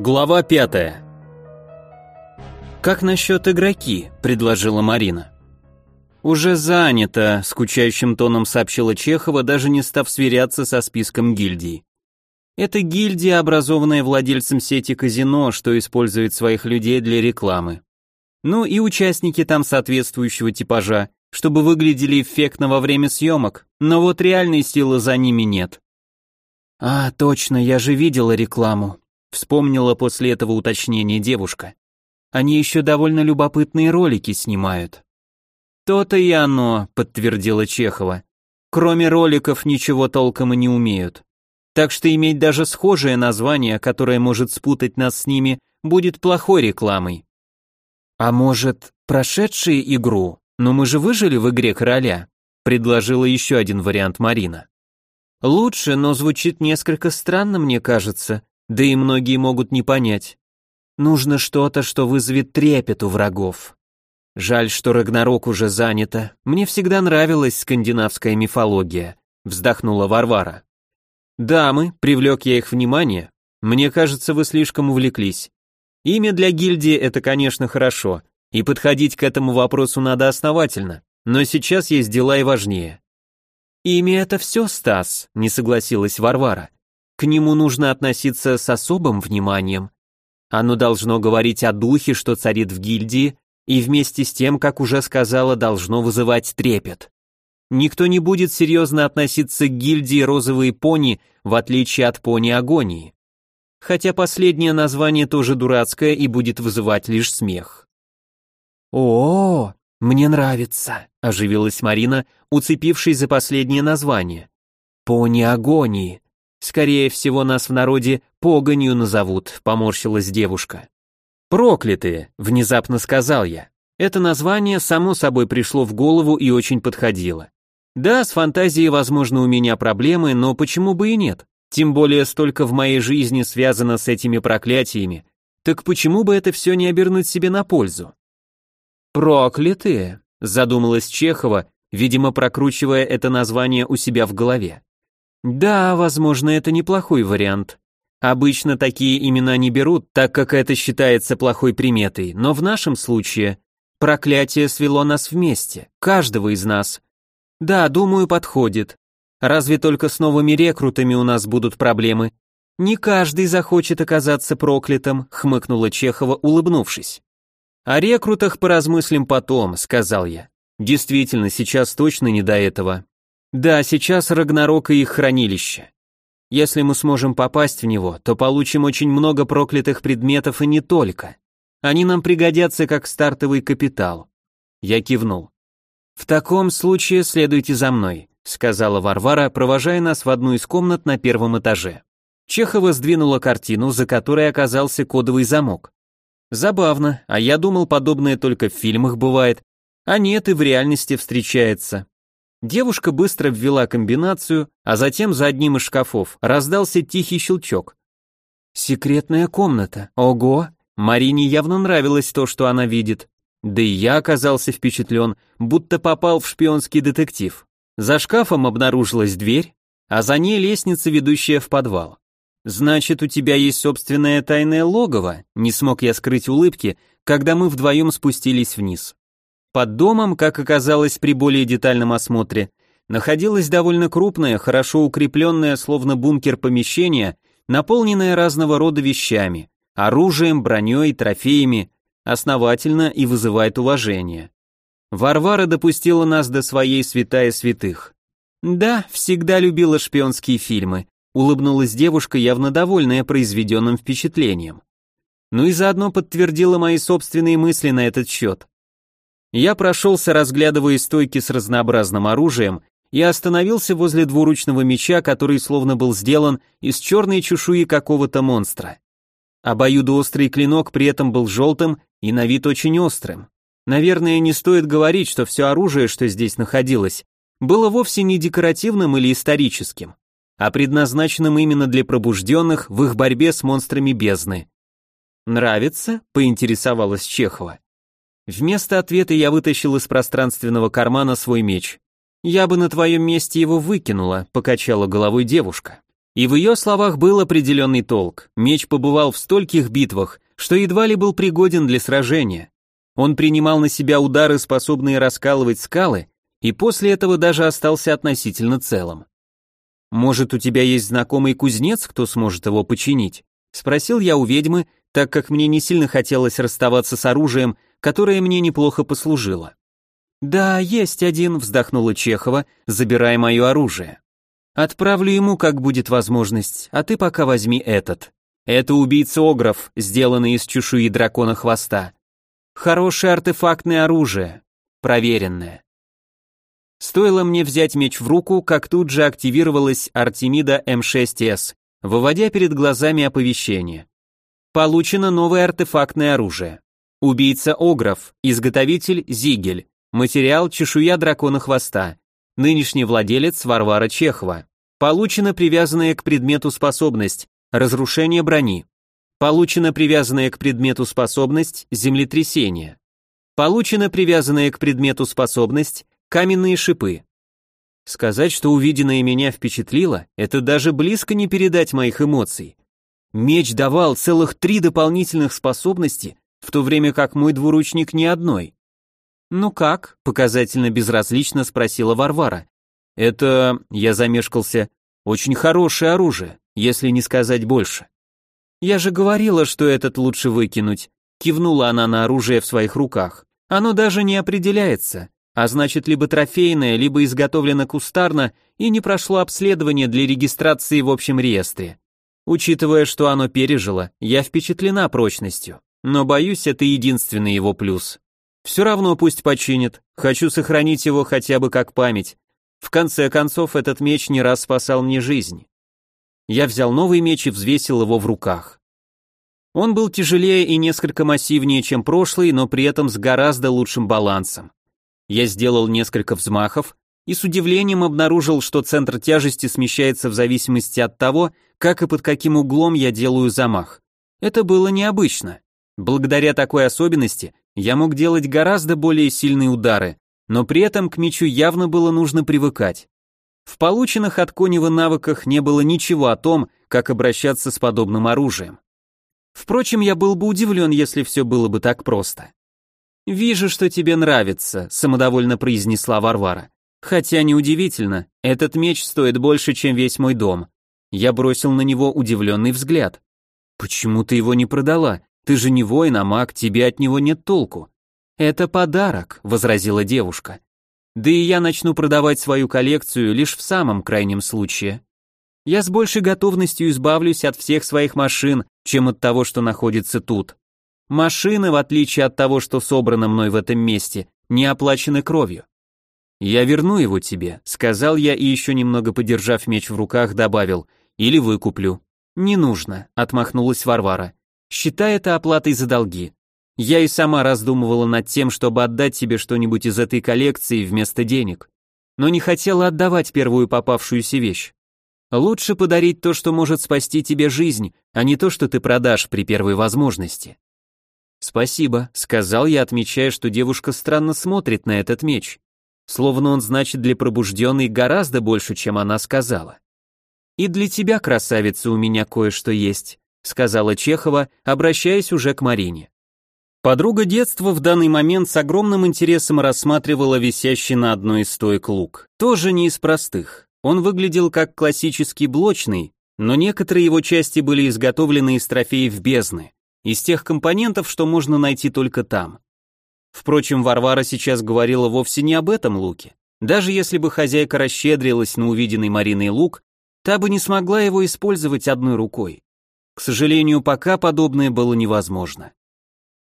Глава пятая. «Как насчет игроки?» – предложила Марина. «Уже занято», – скучающим тоном сообщила Чехова, даже не став сверяться со списком гильдий. «Это гильдия, образованная владельцем сети казино, что использует своих людей для рекламы. Ну и участники там соответствующего типажа, чтобы выглядели эффектно во время съемок, но вот реальной силы за ними нет». «А, точно, я же видела рекламу», Вспомнила после этого уточнения девушка. Они еще довольно любопытные ролики снимают. То-то и оно, подтвердила Чехова. Кроме роликов ничего толком и не умеют. Так что иметь даже схожее название, которое может спутать нас с ними, будет плохой рекламой. А может, прошедшие игру? Но мы же выжили в игре короля, предложила еще один вариант Марина. Лучше, но звучит несколько странно, мне кажется, да и многие могут не понять. Нужно что-то, что вызовет трепет у врагов. Жаль, что Рагнарок уже занято. Мне всегда нравилась скандинавская мифология, вздохнула Варвара. Дамы, привлек я их внимание. Мне кажется, вы слишком увлеклись. Имя для гильдии это, конечно, хорошо, и подходить к этому вопросу надо основательно, но сейчас есть дела и важнее. Имя это все, Стас, не согласилась Варвара. К нему нужно относиться с особым вниманием. Оно должно говорить о духе, что царит в гильдии, и вместе с тем, как уже сказала, должно вызывать трепет. Никто не будет серьезно относиться к гильдии розовые пони, в отличие от пони агонии. Хотя последнее название тоже дурацкое и будет вызывать лишь смех. О, мне нравится, оживилась Марина, уцепившись за последнее название. Пони агонии. Скорее всего, нас в народе погонью назовут, поморщилась девушка. Проклятые, внезапно сказал я. Это название само собой пришло в голову и очень подходило. Да, с фантазией, возможно, у меня проблемы, но почему бы и нет? Тем более столько в моей жизни связано с этими проклятиями. Так почему бы это все не обернуть себе на пользу? Проклятые, задумалась Чехова, видимо, прокручивая это название у себя в голове. Да, возможно, это неплохой вариант. Обычно такие имена не берут, так как это считается плохой приметой, но в нашем случае проклятие свело нас вместе, каждого из нас. Да, думаю, подходит. Разве только с новыми рекрутами у нас будут проблемы. Не каждый захочет оказаться проклятым, хмыкнула Чехова, улыбнувшись. О рекрутах поразмыслим потом, сказал я. Действительно, сейчас точно не до этого. Да, сейчас Рагнарок и их хранилище. Если мы сможем попасть в него, то получим очень много проклятых предметов и не только. Они нам пригодятся как стартовый капитал. Я кивнул. В таком случае следуйте за мной, сказала Варвара, провожая нас в одну из комнат на первом этаже. Чехова сдвинула картину, за которой оказался кодовый замок. Забавно, а я думал, подобное только в фильмах бывает, а нет и в реальности встречается. Девушка быстро ввела комбинацию, а затем за одним из шкафов раздался тихий щелчок. Секретная комната. Ого! Марине явно нравилось то, что она видит. Да и я оказался впечатлен, будто попал в шпионский детектив. За шкафом обнаружилась дверь, а за ней лестница, ведущая в подвал. Значит, у тебя есть собственное тайное логово, не смог я скрыть улыбки, когда мы вдвоем спустились вниз. Под домом, как оказалось при более детальном осмотре, находилось довольно крупное, хорошо укрепленное, словно бункер помещение, наполненное разного рода вещами, оружием, броней, трофеями, основательно и вызывает уважение. Варвара допустила нас до своей святая святых. Да, всегда любила шпионские фильмы, улыбнулась девушка, явно довольная произведенным впечатлением. Ну и заодно подтвердила мои собственные мысли на этот счет. Я прошелся, разглядывая стойки с разнообразным оружием, и остановился возле двуручного меча, который словно был сделан из черной чешуи какого-то монстра. Обоюдоострый клинок при этом был желтым и на вид очень острым. Наверное, не стоит говорить, что все оружие, что здесь находилось, было вовсе не декоративным или историческим, а предназначенным именно для пробужденных в их борьбе с монстрами бездны. «Нравится?» — поинтересовалась Чехова. Вместо ответа я вытащил из пространственного кармана свой меч. «Я бы на твоем месте его выкинула», — покачала головой девушка. И в ее словах был определенный толк. Меч побывал в стольких битвах, что едва ли был пригоден для сражения. Он принимал на себя удары, способные раскалывать скалы, и после этого даже остался относительно целым. «Может, у тебя есть знакомый кузнец, кто сможет его починить?» — спросил я у ведьмы, так как мне не сильно хотелось расставаться с оружием, которое мне неплохо послужило. «Да, есть один», — вздохнула Чехова, забирая мое оружие. «Отправлю ему, как будет возможность, а ты пока возьми этот. Это убийца-огров, сделанный из чешуи дракона хвоста. Хорошее артефактное оружие, проверенное. Стоило мне взять меч в руку, как тут же активировалась Артемида М6С, выводя перед глазами оповещение. Получено новое артефактное оружие. Убийца Огров, изготовитель Зигель, материал чешуя дракона хвоста, нынешний владелец Варвара Чехова. Получена привязанная к предмету способность, разрушение брони. Получена привязанная к предмету способность землетрясение. Получена привязанная к предмету способность каменные шипы. Сказать, что увиденное меня впечатлило, это даже близко не передать моих эмоций. Меч давал целых три дополнительных способности, в то время как мой двуручник ни одной. «Ну как?» — показательно безразлично спросила Варвара. «Это...» — я замешкался. «Очень хорошее оружие, если не сказать больше». «Я же говорила, что этот лучше выкинуть», — кивнула она на оружие в своих руках. «Оно даже не определяется, а значит либо трофейное, либо изготовлено кустарно и не прошло обследование для регистрации в общем реестре. Учитывая, что оно пережило, я впечатлена прочностью, но боюсь, это единственный его плюс. Все равно пусть починит, хочу сохранить его хотя бы как память. В конце концов, этот меч не раз спасал мне жизнь. Я взял новый меч и взвесил его в руках. Он был тяжелее и несколько массивнее, чем прошлый, но при этом с гораздо лучшим балансом. Я сделал несколько взмахов и с удивлением обнаружил, что центр тяжести смещается в зависимости от того, как и под каким углом я делаю замах. Это было необычно. Благодаря такой особенности я мог делать гораздо более сильные удары, но при этом к мечу явно было нужно привыкать. В полученных от Конева навыках не было ничего о том, как обращаться с подобным оружием. Впрочем, я был бы удивлен, если все было бы так просто. «Вижу, что тебе нравится», — самодовольно произнесла Варвара. «Хотя неудивительно, этот меч стоит больше, чем весь мой дом». Я бросил на него удивленный взгляд. «Почему ты его не продала? Ты же не воин, а маг, тебе от него нет толку». «Это подарок», — возразила девушка. Да и я начну продавать свою коллекцию лишь в самом крайнем случае. Я с большей готовностью избавлюсь от всех своих машин, чем от того, что находится тут. Машины, в отличие от того, что собрано мной в этом месте, не оплачены кровью. Я верну его тебе, сказал я и еще немного подержав меч в руках, добавил, или выкуплю. Не нужно, отмахнулась Варвара. Считай это оплатой за долги. Я и сама раздумывала над тем, чтобы отдать тебе что-нибудь из этой коллекции вместо денег, но не хотела отдавать первую попавшуюся вещь. Лучше подарить то, что может спасти тебе жизнь, а не то, что ты продашь при первой возможности. Спасибо, сказал я, отмечая, что девушка странно смотрит на этот меч, словно он значит для пробужденной гораздо больше, чем она сказала. И для тебя, красавица, у меня кое-что есть, сказала Чехова, обращаясь уже к Марине. Подруга детства в данный момент с огромным интересом рассматривала висящий на одной из стоек лук. Тоже не из простых. Он выглядел как классический блочный, но некоторые его части были изготовлены из трофеев бездны, из тех компонентов, что можно найти только там. Впрочем, Варвара сейчас говорила вовсе не об этом луке. Даже если бы хозяйка расщедрилась на увиденный Мариной лук, та бы не смогла его использовать одной рукой. К сожалению, пока подобное было невозможно.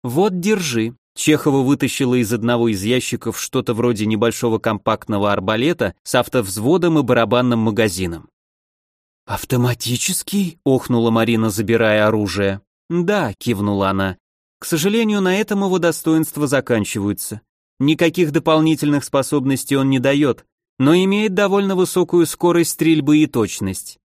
«Вот, держи». Чехова вытащила из одного из ящиков что-то вроде небольшого компактного арбалета с автовзводом и барабанным магазином. «Автоматический?» — охнула Марина, забирая оружие. «Да», — кивнула она. «К сожалению, на этом его достоинства заканчиваются. Никаких дополнительных способностей он не дает, но имеет довольно высокую скорость стрельбы и точность.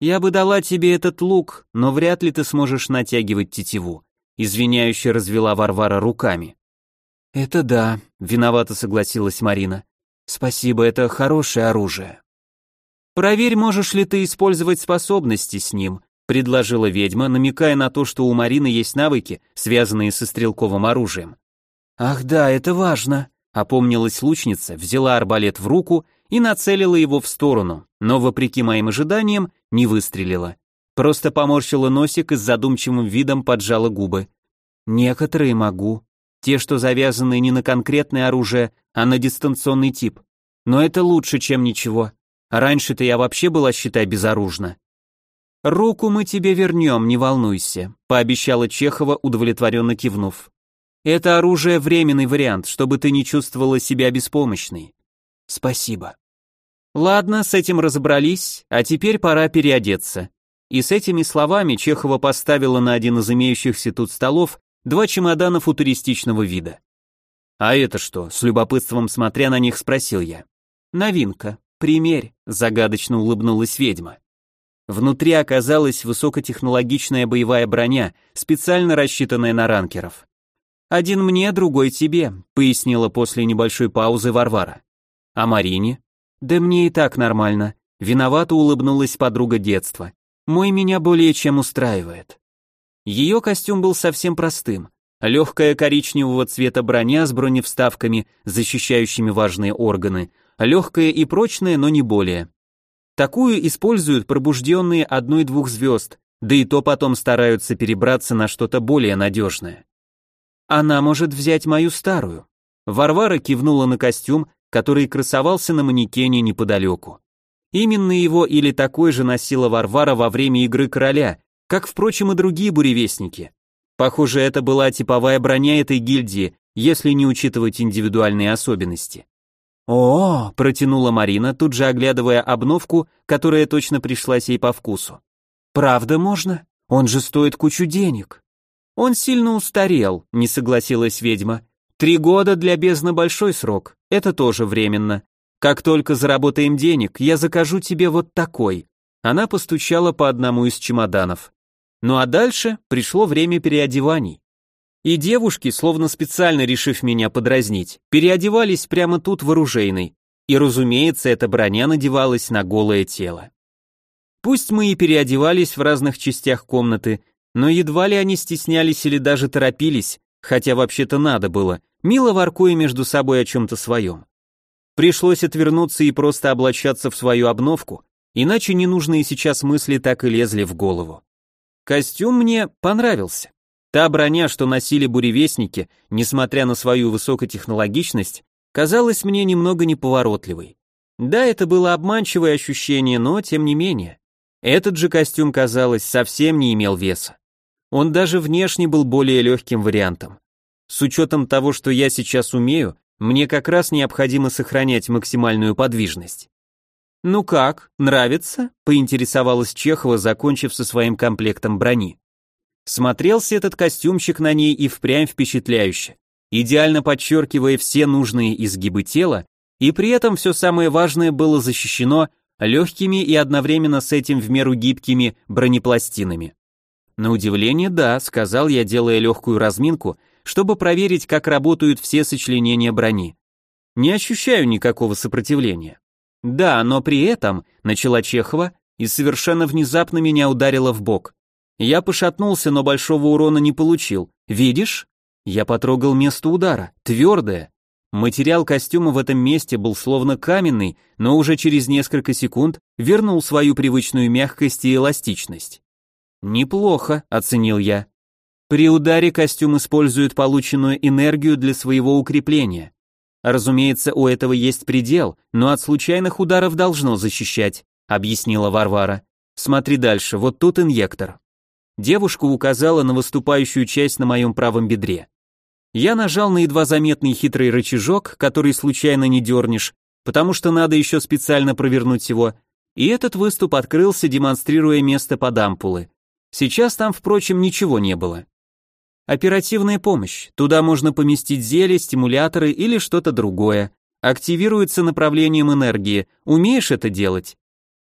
Я бы дала тебе этот лук, но вряд ли ты сможешь натягивать тетиву извиняюще развела Варвара руками. Это да, виновато согласилась Марина. Спасибо, это хорошее оружие. Проверь, можешь ли ты использовать способности с ним, предложила ведьма, намекая на то, что у Марины есть навыки, связанные со стрелковым оружием. Ах да, это важно, опомнилась лучница, взяла арбалет в руку и нацелила его в сторону, но вопреки моим ожиданиям не выстрелила. Просто поморщила носик и с задумчивым видом поджала губы. Некоторые могу. Те, что завязаны не на конкретное оружие, а на дистанционный тип. Но это лучше, чем ничего. Раньше-то я вообще была, считай, безоружна. Руку мы тебе вернем, не волнуйся, пообещала Чехова, удовлетворенно кивнув. Это оружие временный вариант, чтобы ты не чувствовала себя беспомощной. Спасибо. Ладно, с этим разобрались, а теперь пора переодеться. И с этими словами Чехова поставила на один из имеющихся тут столов два чемодана футуристичного вида. «А это что?» — с любопытством смотря на них спросил я. «Новинка. Примерь», — загадочно улыбнулась ведьма. Внутри оказалась высокотехнологичная боевая броня, специально рассчитанная на ранкеров. «Один мне, другой тебе», — пояснила после небольшой паузы Варвара. «А Марине?» «Да мне и так нормально», — виновато улыбнулась подруга детства. Мой меня более чем устраивает. Ее костюм был совсем простым. Легкая коричневого цвета броня с броневставками, защищающими важные органы, легкая и прочная, но не более. Такую используют пробужденные одной-двух звезд, да и то потом стараются перебраться на что-то более надежное. Она может взять мою старую. Варвара кивнула на костюм, который красовался на манекене неподалеку. Именно его или такой же носила Варвара во время игры короля, как, впрочем, и другие буревестники. Похоже, это была типовая броня этой гильдии, если не учитывать индивидуальные особенности. О, протянула Марина, тут же оглядывая обновку, которая точно пришлась ей по вкусу. Правда можно? Он же стоит кучу денег. Он сильно устарел, не согласилась ведьма. Три года для бездны большой срок, это тоже временно. Как только заработаем денег, я закажу тебе вот такой. Она постучала по одному из чемоданов. Ну а дальше пришло время переодеваний. И девушки, словно специально решив меня подразнить, переодевались прямо тут в оружейной. И, разумеется, эта броня надевалась на голое тело. Пусть мы и переодевались в разных частях комнаты, но едва ли они стеснялись или даже торопились, хотя вообще-то надо было, мило воркуя между собой о чем-то своем. Пришлось отвернуться и просто облачаться в свою обновку, иначе ненужные сейчас мысли так и лезли в голову. Костюм мне понравился. Та броня, что носили буревестники, несмотря на свою высокотехнологичность, казалась мне немного неповоротливой. Да, это было обманчивое ощущение, но тем не менее. Этот же костюм, казалось, совсем не имел веса. Он даже внешне был более легким вариантом. С учетом того, что я сейчас умею, мне как раз необходимо сохранять максимальную подвижность. «Ну как, нравится?» — поинтересовалась Чехова, закончив со своим комплектом брони. Смотрелся этот костюмчик на ней и впрямь впечатляюще, идеально подчеркивая все нужные изгибы тела, и при этом все самое важное было защищено легкими и одновременно с этим в меру гибкими бронепластинами. На удивление, да, сказал я, делая легкую разминку — чтобы проверить, как работают все сочленения брони. Не ощущаю никакого сопротивления. Да, но при этом, начала Чехова, и совершенно внезапно меня ударило в бок. Я пошатнулся, но большого урона не получил. Видишь? Я потрогал место удара, твердое. Материал костюма в этом месте был словно каменный, но уже через несколько секунд вернул свою привычную мягкость и эластичность. «Неплохо», — оценил я. При ударе костюм использует полученную энергию для своего укрепления. Разумеется, у этого есть предел, но от случайных ударов должно защищать, объяснила Варвара. Смотри дальше, вот тут инъектор. Девушка указала на выступающую часть на моем правом бедре. Я нажал на едва заметный хитрый рычажок, который случайно не дернешь, потому что надо еще специально провернуть его, и этот выступ открылся, демонстрируя место под ампулы. Сейчас там, впрочем, ничего не было. Оперативная помощь. Туда можно поместить зелье, стимуляторы или что-то другое. Активируется направлением энергии. Умеешь это делать?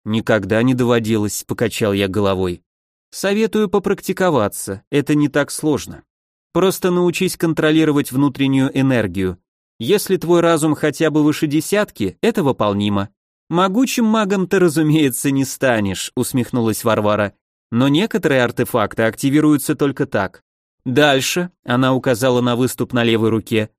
Никогда не доводилось, покачал я головой. Советую попрактиковаться. Это не так сложно. Просто научись контролировать внутреннюю энергию. Если твой разум хотя бы выше десятки, это выполнимо. Могучим магом ты, разумеется, не станешь, усмехнулась Варвара. Но некоторые артефакты активируются только так. Дальше, она указала на выступ на левой руке.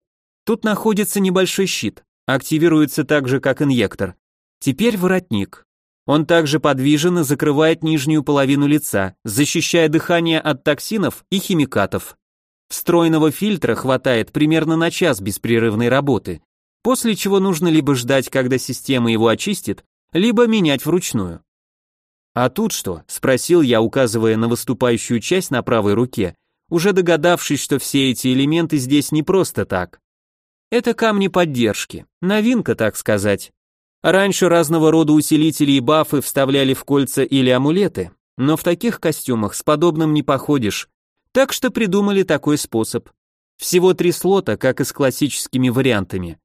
Тут находится небольшой щит. Активируется так же, как инъектор. Теперь воротник. Он также подвижен и закрывает нижнюю половину лица, защищая дыхание от токсинов и химикатов. Встроенного фильтра хватает примерно на час беспрерывной работы, после чего нужно либо ждать, когда система его очистит, либо менять вручную. «А тут что?» – спросил я, указывая на выступающую часть на правой руке, уже догадавшись, что все эти элементы здесь не просто так. Это камни поддержки, новинка, так сказать. Раньше разного рода усилители и бафы вставляли в кольца или амулеты, но в таких костюмах с подобным не походишь, так что придумали такой способ. Всего три слота, как и с классическими вариантами.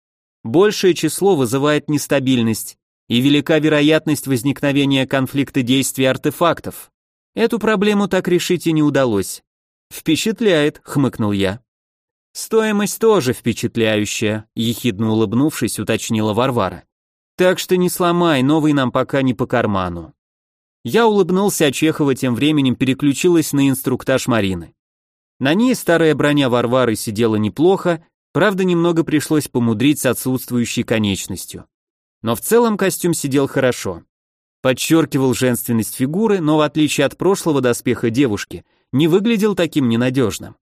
Большее число вызывает нестабильность, и велика вероятность возникновения конфликта действий артефактов. Эту проблему так решить и не удалось. Впечатляет, хмыкнул я. Стоимость тоже впечатляющая, ехидно улыбнувшись, уточнила Варвара. Так что не сломай, новый нам пока не по карману. Я улыбнулся, а Чехова тем временем переключилась на инструктаж Марины. На ней старая броня Варвары сидела неплохо, Правда, немного пришлось помудрить с отсутствующей конечностью. Но в целом костюм сидел хорошо. Подчеркивал женственность фигуры, но в отличие от прошлого доспеха девушки, не выглядел таким ненадежным.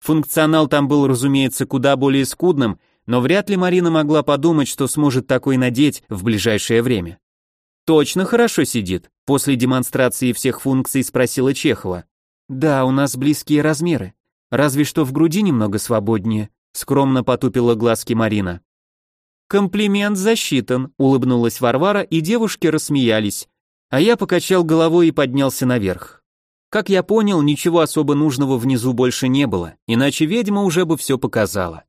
Функционал там был, разумеется, куда более скудным, но вряд ли Марина могла подумать, что сможет такой надеть в ближайшее время. «Точно хорошо сидит?» После демонстрации всех функций спросила Чехова. «Да, у нас близкие размеры. Разве что в груди немного свободнее скромно потупила глазки Марина. Комплимент засчитан, улыбнулась Варвара, и девушки рассмеялись, а я покачал головой и поднялся наверх. Как я понял, ничего особо нужного внизу больше не было, иначе ведьма уже бы все показала.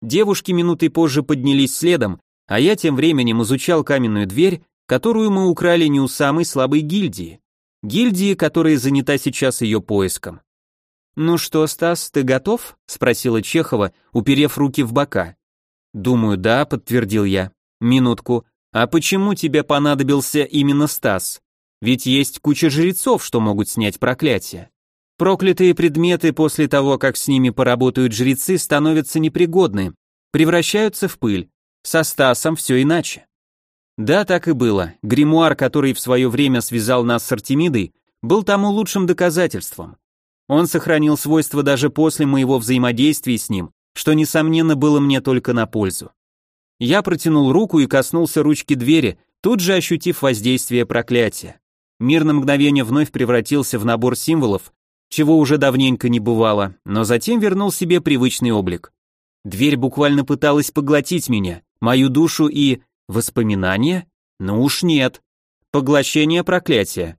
Девушки минутой позже поднялись следом, а я тем временем изучал каменную дверь, которую мы украли не у самой слабой гильдии. Гильдии, которая занята сейчас ее поиском. «Ну что, Стас, ты готов?» — спросила Чехова, уперев руки в бока. «Думаю, да», — подтвердил я. «Минутку. А почему тебе понадобился именно Стас? Ведь есть куча жрецов, что могут снять проклятие. Проклятые предметы после того, как с ними поработают жрецы, становятся непригодны, превращаются в пыль. Со Стасом все иначе». Да, так и было. Гримуар, который в свое время связал нас с Артемидой, был тому лучшим доказательством. Он сохранил свойства даже после моего взаимодействия с ним, что, несомненно, было мне только на пользу. Я протянул руку и коснулся ручки двери, тут же ощутив воздействие проклятия. Мир на мгновение вновь превратился в набор символов, чего уже давненько не бывало, но затем вернул себе привычный облик. Дверь буквально пыталась поглотить меня, мою душу и... Воспоминания? Ну уж нет. Поглощение проклятия.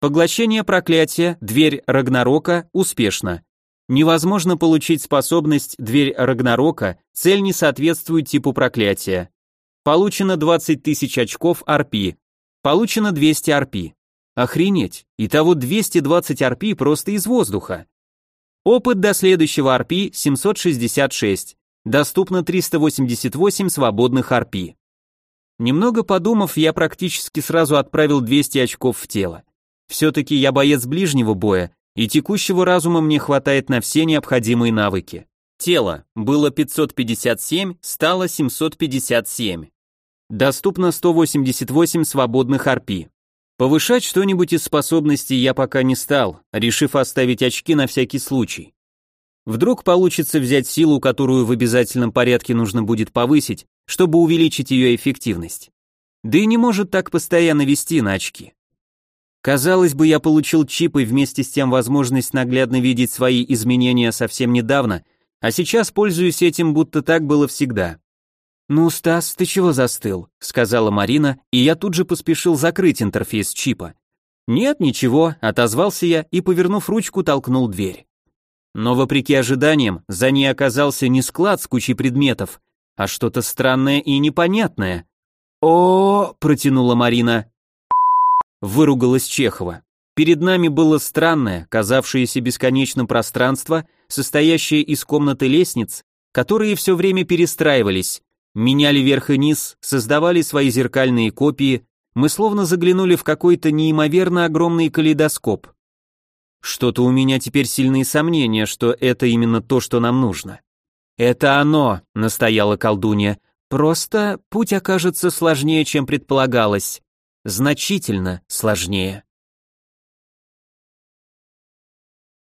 Поглощение проклятия, дверь Рагнарока, успешно. Невозможно получить способность дверь Рагнарока, цель не соответствует типу проклятия. Получено 20 тысяч очков арпи. Получено 200 арпи. Охренеть, итого 220 арпи просто из воздуха. Опыт до следующего арпи 766. Доступно 388 свободных арпи. Немного подумав, я практически сразу отправил 200 очков в тело. Все-таки я боец ближнего боя, и текущего разума мне хватает на все необходимые навыки. Тело было 557, стало 757. Доступно 188 свободных арпи. Повышать что-нибудь из способностей я пока не стал, решив оставить очки на всякий случай. Вдруг получится взять силу, которую в обязательном порядке нужно будет повысить, чтобы увеличить ее эффективность. Да и не может так постоянно вести на очки. Казалось бы, я получил чип и вместе с тем возможность наглядно видеть свои изменения совсем недавно, а сейчас пользуюсь этим, будто так было всегда. «Ну, Стас, ты чего застыл?» — сказала Марина, и я тут же поспешил закрыть интерфейс чипа. «Нет, ничего», — отозвался я и, повернув ручку, толкнул дверь. Но, вопреки ожиданиям, за ней оказался не склад с кучей предметов, а что-то странное и непонятное. «О!» — протянула Марина выругалась Чехова. Перед нами было странное, казавшееся бесконечным пространство, состоящее из комнаты лестниц, которые все время перестраивались, Меняли верх и низ, создавали свои зеркальные копии, мы словно заглянули в какой-то неимоверно огромный калейдоскоп. Что-то у меня теперь сильные сомнения, что это именно то, что нам нужно. Это оно, настояла колдунья. Просто путь окажется сложнее, чем предполагалось. Значительно сложнее.